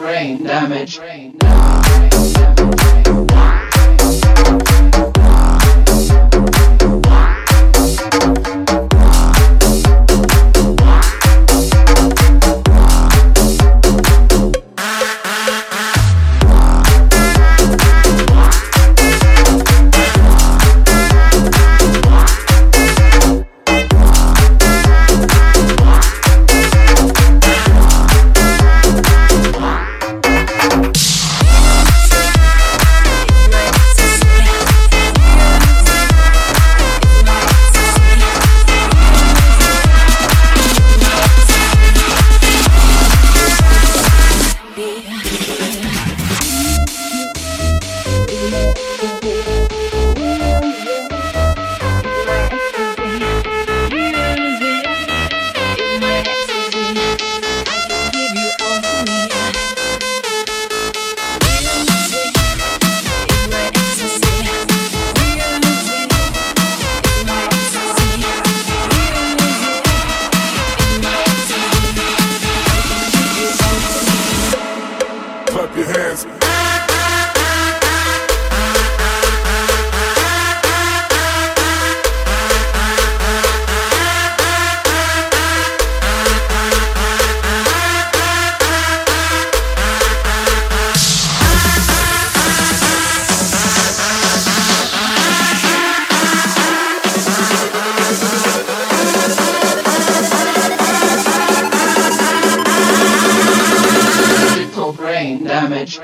Digital brain damage. Digital brain damage.